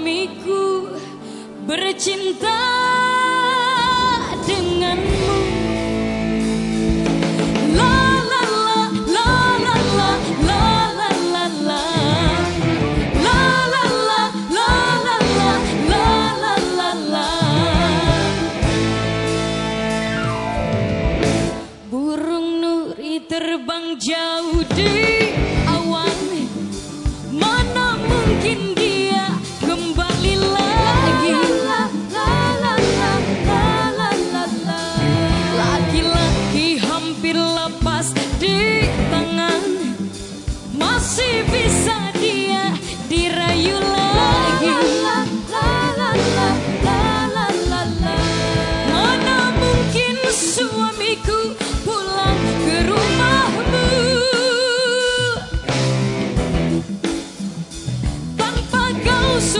suamiku bercinta denganmu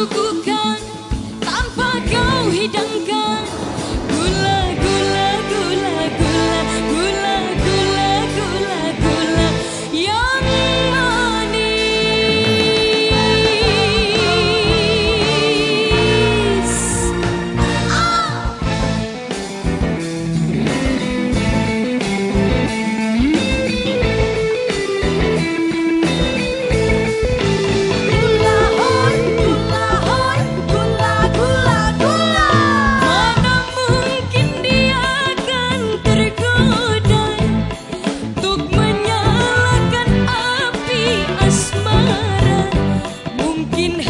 sukukan in